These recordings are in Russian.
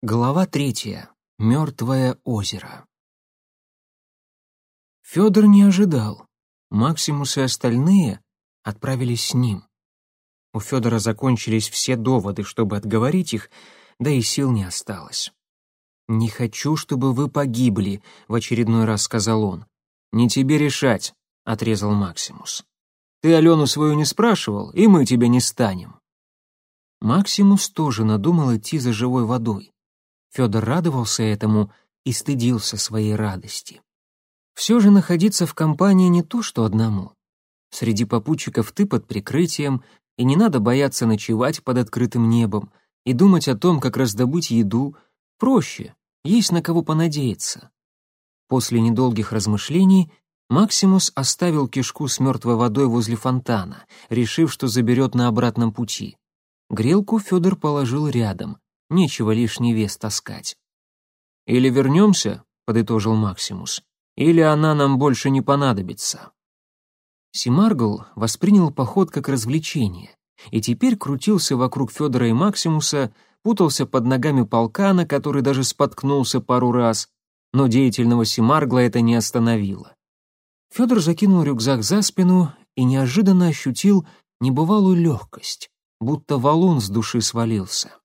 Глава третья. Мертвое озеро. Федор не ожидал. Максимус и остальные отправились с ним. У Федора закончились все доводы, чтобы отговорить их, да и сил не осталось. «Не хочу, чтобы вы погибли», — в очередной раз сказал он. «Не тебе решать», — отрезал Максимус. «Ты Алену свою не спрашивал, и мы тебя не станем». Максимус тоже надумал идти за живой водой. Федор радовался этому и стыдился своей радости. Все же находиться в компании не то, что одному. Среди попутчиков ты под прикрытием, и не надо бояться ночевать под открытым небом и думать о том, как раздобыть еду. Проще, есть на кого понадеяться. После недолгих размышлений Максимус оставил кишку с мертвой водой возле фонтана, решив, что заберет на обратном пути. Грелку Федор положил рядом, нечего лишний вес таскать. «Или вернемся», — подытожил Максимус, «или она нам больше не понадобится». Симаргл воспринял поход как развлечение и теперь крутился вокруг Федора и Максимуса, путался под ногами полкана, который даже споткнулся пару раз, но деятельного Симаргла это не остановило. Федор закинул рюкзак за спину и неожиданно ощутил небывалую легкость будто валун с души свалился.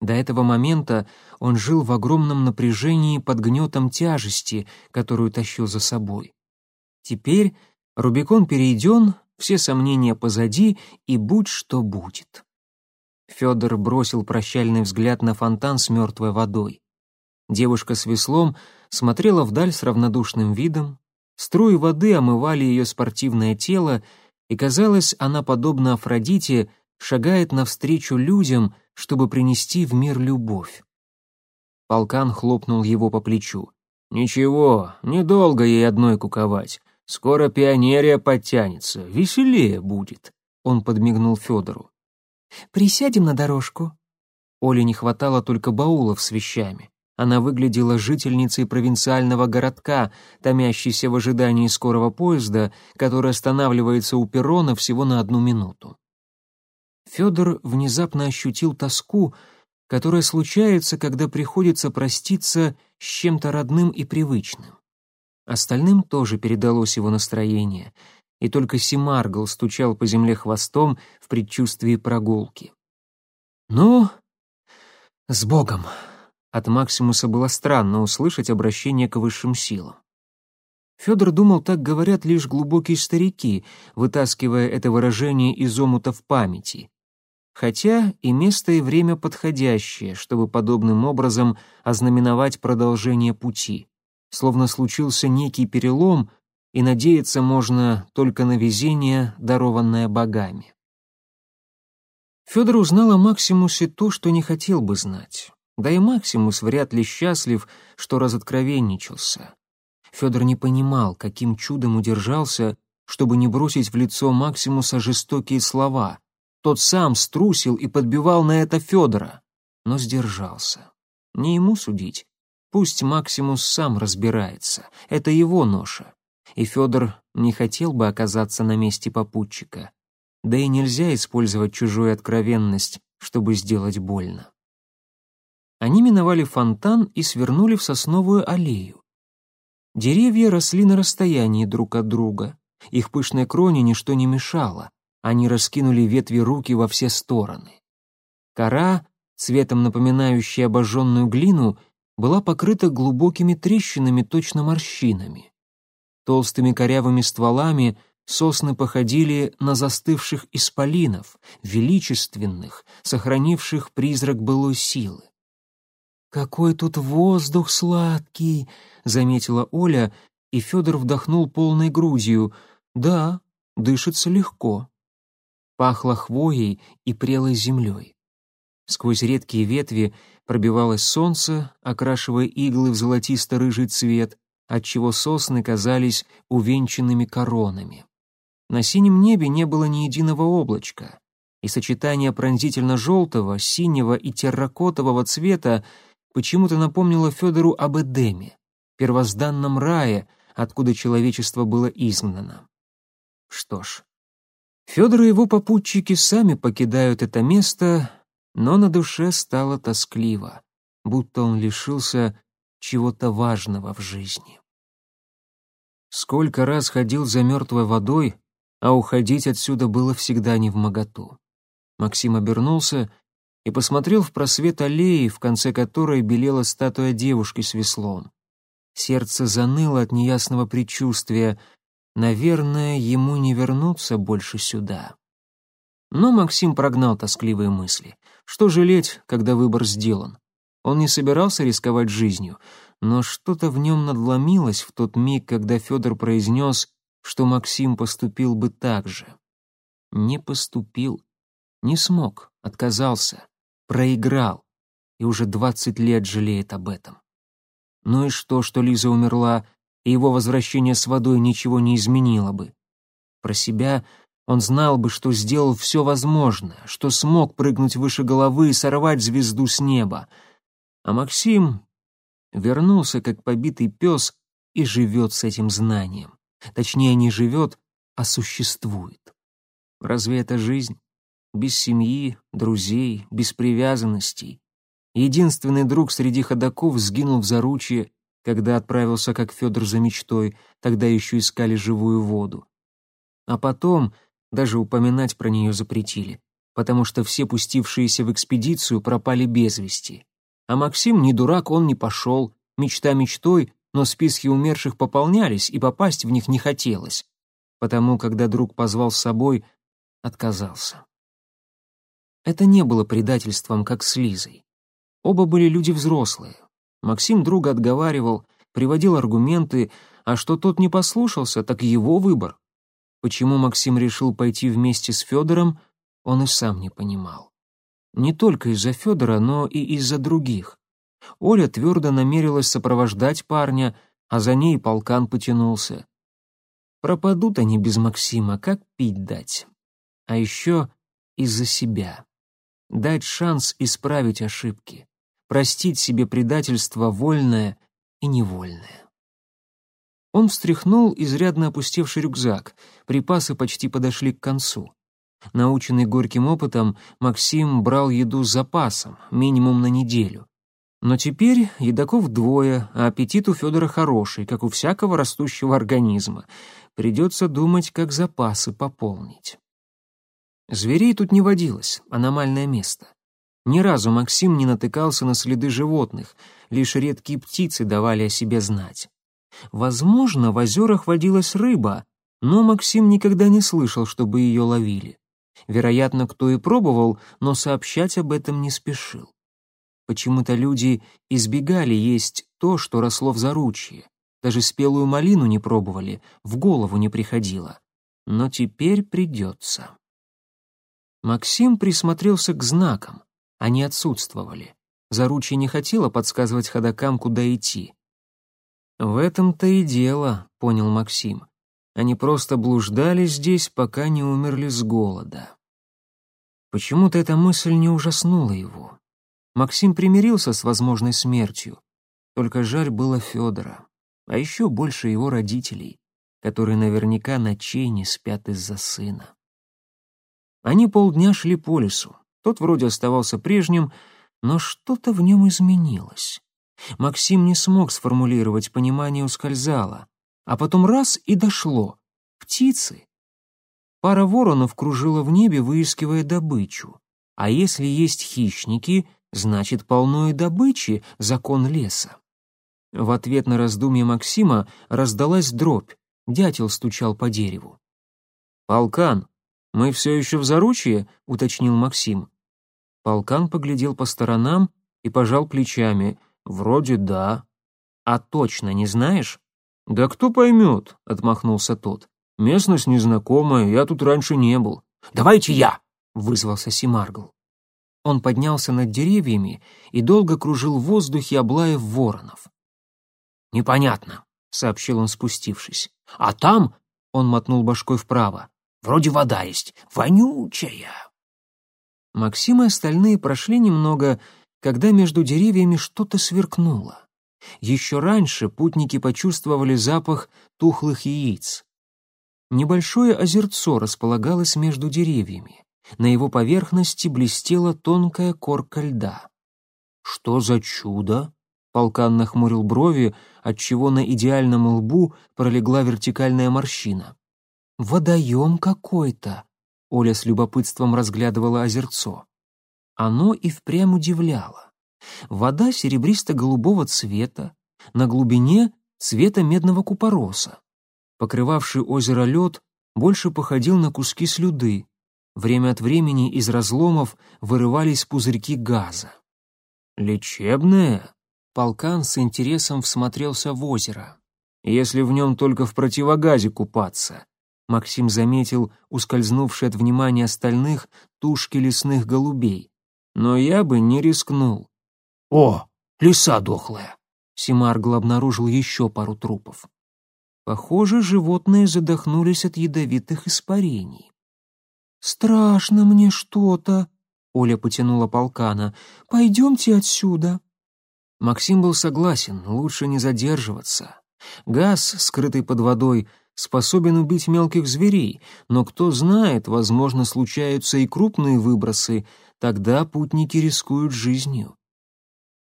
До этого момента он жил в огромном напряжении под гнетом тяжести, которую тащил за собой. Теперь Рубикон перейден, все сомнения позади, и будь что будет. Федор бросил прощальный взгляд на фонтан с мертвой водой. Девушка с веслом смотрела вдаль с равнодушным видом, струи воды омывали ее спортивное тело, и, казалось, она, подобно Афродите, шагает навстречу людям, чтобы принести в мир любовь. Полкан хлопнул его по плечу. «Ничего, недолго ей одной куковать. Скоро пионерия подтянется, веселее будет», — он подмигнул Федору. «Присядем на дорожку». Оле не хватало только баулов с вещами. Она выглядела жительницей провинциального городка, томящейся в ожидании скорого поезда, который останавливается у перрона всего на одну минуту. Федор внезапно ощутил тоску, которая случается, когда приходится проститься с чем-то родным и привычным. Остальным тоже передалось его настроение, и только Симаргл стучал по земле хвостом в предчувствии прогулки. «Ну, с Богом!» От Максимуса было странно услышать обращение к высшим силам. Федор думал, так говорят лишь глубокие старики, вытаскивая это выражение из омутов памяти, хотя и место и время подходящее, чтобы подобным образом ознаменовать продолжение пути. Словно случился некий перелом, и надеяться можно только на везение, дарованное богами. Федор узнал о Максимусе то, что не хотел бы знать. Да и Максимус вряд ли счастлив, что разоткровенничался. Федор не понимал, каким чудом удержался, чтобы не бросить в лицо Максимуса жестокие слова — тот сам струсил и подбивал на это Федора, но сдержался. Не ему судить. Пусть Максимус сам разбирается. Это его ноша. И Федор не хотел бы оказаться на месте попутчика. Да и нельзя использовать чужую откровенность, чтобы сделать больно. Они миновали фонтан и свернули в сосновую аллею. Деревья росли на расстоянии друг от друга. Их пышной кроне ничто не мешало. Они раскинули ветви руки во все стороны. Кора, цветом напоминающая обожженную глину, была покрыта глубокими трещинами, точно морщинами. Толстыми корявыми стволами сосны походили на застывших исполинов, величественных, сохранивших призрак былой силы. «Какой тут воздух сладкий!» — заметила Оля, и Федор вдохнул полной грудью. «Да, дышится легко» пахло хвоей и прелой землей. Сквозь редкие ветви пробивалось солнце, окрашивая иглы в золотисто-рыжий цвет, отчего сосны казались увенчанными коронами. На синем небе не было ни единого облачка, и сочетание пронзительно-желтого, синего и терракотового цвета почему-то напомнило Федору об Эдеме, первозданном рае, откуда человечество было изгнано. Что ж, Федор и его попутчики сами покидают это место, но на душе стало тоскливо. будто он лишился чего-то важного в жизни. Сколько раз ходил за мертвой водой, а уходить отсюда было всегда не в моготу. Максим обернулся и посмотрел в просвет аллеи, в конце которой белела статуя девушки с веслом. Сердце заныло от неясного предчувствия. Наверное, ему не вернуться больше сюда. Но Максим прогнал тоскливые мысли. Что жалеть, когда выбор сделан? Он не собирался рисковать жизнью, но что-то в нем надломилось в тот миг, когда Федор произнес, что Максим поступил бы так же. Не поступил, не смог, отказался, проиграл и уже двадцать лет жалеет об этом. Ну и что, что Лиза умерла, и его возвращение с водой ничего не изменило бы? Про себя он знал бы, что сделал все возможное, что смог прыгнуть выше головы и сорвать звезду с неба. А Максим вернулся, как побитый пес, и живет с этим знанием. Точнее, не живет, а существует. Разве это жизнь? Без семьи, друзей, без привязанностей. Единственный друг среди ходаков сгинул в заручье, когда отправился, как Федор за мечтой, тогда еще искали живую воду. А потом даже упоминать про нее запретили, потому что все пустившиеся в экспедицию пропали без вести. А Максим не дурак, он не пошел, мечта мечтой, но списки умерших пополнялись, и попасть в них не хотелось. Потому, когда друг позвал с собой, отказался. Это не было предательством, как с Лизой. Оба были люди взрослые. Максим друга отговаривал, приводил аргументы, а что тот не послушался, так его выбор. Почему Максим решил пойти вместе с Федором, он и сам не понимал. Не только из-за Федора, но и из-за других. Оля твердо намерилась сопровождать парня, а за ней полкан потянулся. Пропадут они без Максима, как пить дать. А еще из-за себя. Дать шанс исправить ошибки простить себе предательство вольное и невольное. Он встряхнул изрядно опустевший рюкзак, припасы почти подошли к концу. Наученный горьким опытом, Максим брал еду с запасом, минимум на неделю. Но теперь едоков двое, а аппетит у Федора хороший, как у всякого растущего организма. Придется думать, как запасы пополнить. Зверей тут не водилось, аномальное место. Ни разу Максим не натыкался на следы животных, лишь редкие птицы давали о себе знать. Возможно, в озерах водилась рыба, но Максим никогда не слышал, чтобы ее ловили. Вероятно, кто и пробовал, но сообщать об этом не спешил. Почему-то люди избегали есть то, что росло в заручье. Даже спелую малину не пробовали, в голову не приходило. Но теперь придется. Максим присмотрелся к знакам. Они отсутствовали. Заручье не хотела подсказывать ходокам, куда идти. «В этом-то и дело», — понял Максим. «Они просто блуждали здесь, пока не умерли с голода». Почему-то эта мысль не ужаснула его. Максим примирился с возможной смертью. Только жаль было Федора, а еще больше его родителей, которые наверняка ночей не спят из-за сына. Они полдня шли по лесу. Тот вроде оставался прежним, но что-то в нем изменилось. Максим не смог сформулировать, понимание ускользало. А потом раз и дошло. Птицы. Пара воронов кружила в небе, выискивая добычу. А если есть хищники, значит, полно и добычи, закон леса. В ответ на раздумье Максима раздалась дробь. Дятел стучал по дереву. «Полкан, мы все еще в заручье?» — уточнил Максим. Полкан поглядел по сторонам и пожал плечами. «Вроде да». «А точно не знаешь?» «Да кто поймет», — отмахнулся тот. «Местность незнакомая, я тут раньше не был». «Давайте я!» — вызвался Симаргл. Он поднялся над деревьями и долго кружил в воздухе, облаев воронов. «Непонятно», — сообщил он, спустившись. «А там...» — он мотнул башкой вправо. «Вроде вода есть, вонючая». Максим и остальные прошли немного, когда между деревьями что-то сверкнуло. Еще раньше путники почувствовали запах тухлых яиц. Небольшое озерцо располагалось между деревьями. На его поверхности блестела тонкая корка льда. «Что за чудо?» Полкан нахмурил брови, отчего на идеальном лбу пролегла вертикальная морщина. «Водоем какой-то», — Оля с любопытством разглядывала озерцо. Оно и впрямь удивляло. Вода серебристо-голубого цвета, на глубине цвета медного купороса. Покрывавший озеро лед больше походил на куски слюды. Время от времени из разломов вырывались пузырьки газа. «Лечебное?» Полкан с интересом всмотрелся в озеро. «Если в нем только в противогазе купаться», Максим заметил ускользнувшие от внимания остальных тушки лесных голубей. «Но я бы не рискнул». «О, лиса дохлая!» Симаргл обнаружил еще пару трупов. Похоже, животные задохнулись от ядовитых испарений. «Страшно мне что-то», — Оля потянула полкана. «Пойдемте отсюда». Максим был согласен, лучше не задерживаться. Газ, скрытый под водой, способен убить мелких зверей, но кто знает, возможно, случаются и крупные выбросы, тогда путники рискуют жизнью.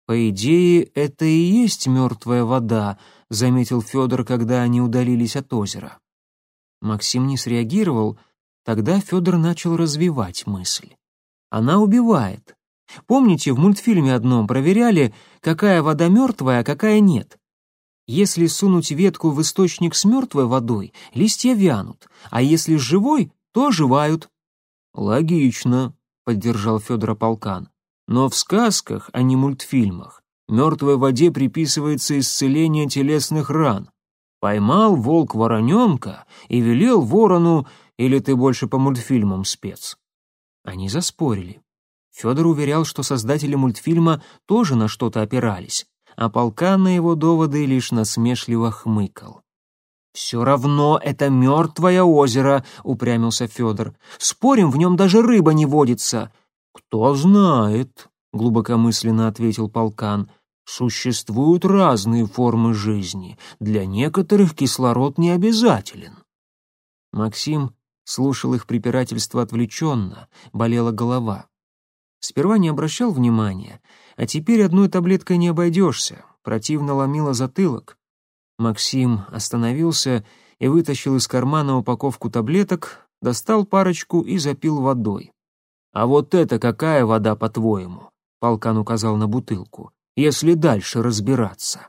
«По идее, это и есть мертвая вода», — заметил Федор, когда они удалились от озера. Максим не среагировал, тогда Федор начал развивать мысль. «Она убивает. Помните, в мультфильме одном проверяли, какая вода мертвая, а какая нет? Если сунуть ветку в источник с мертвой водой, листья вянут, а если живой, то оживают». «Логично», — поддержал Федор Полкан. Но в сказках, а не мультфильмах, мертвой воде приписывается исцеление телесных ран. Поймал волк вороненка и велел ворону, или ты больше по мультфильмам спец. Они заспорили. Федор уверял, что создатели мультфильма тоже на что-то опирались, а полка на его доводы лишь насмешливо хмыкал. «Все равно это мертвое озеро», — упрямился Федор. «Спорим, в нем даже рыба не водится. «Кто знает», — глубокомысленно ответил полкан, «существуют разные формы жизни. Для некоторых кислород не обязателен». Максим слушал их препирательство отвлеченно, болела голова. Сперва не обращал внимания, а теперь одной таблеткой не обойдешься, противно ломило затылок. Максим остановился и вытащил из кармана упаковку таблеток, достал парочку и запил водой. «А вот это какая вода, по-твоему?» — полкан указал на бутылку. «Если дальше разбираться».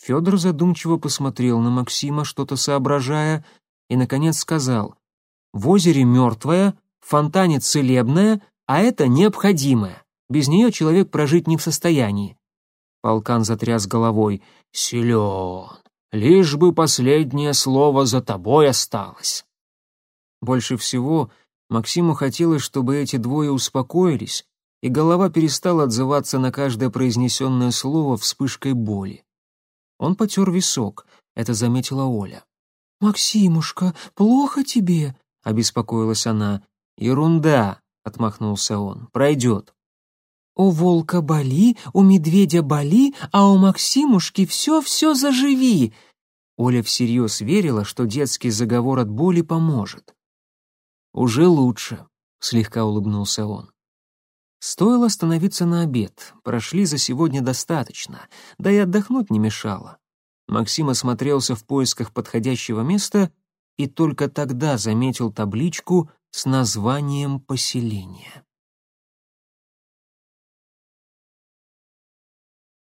Федор задумчиво посмотрел на Максима, что-то соображая, и, наконец, сказал, «В озере мертвая, в фонтане целебная, а это необходимое. Без нее человек прожить не в состоянии». Полкан затряс головой. «Силен. Лишь бы последнее слово за тобой осталось». Больше всего Максиму хотелось, чтобы эти двое успокоились, и голова перестала отзываться на каждое произнесенное слово вспышкой боли. Он потер висок, это заметила Оля. «Максимушка, плохо тебе?» — обеспокоилась она. «Ерунда!» — отмахнулся он. «Пройдет». «У волка боли, у медведя боли, а у Максимушки все-все заживи!» Оля всерьез верила, что детский заговор от боли поможет. «Уже лучше», — слегка улыбнулся он. Стоило остановиться на обед, прошли за сегодня достаточно, да и отдохнуть не мешало. Максим осмотрелся в поисках подходящего места и только тогда заметил табличку с названием поселения.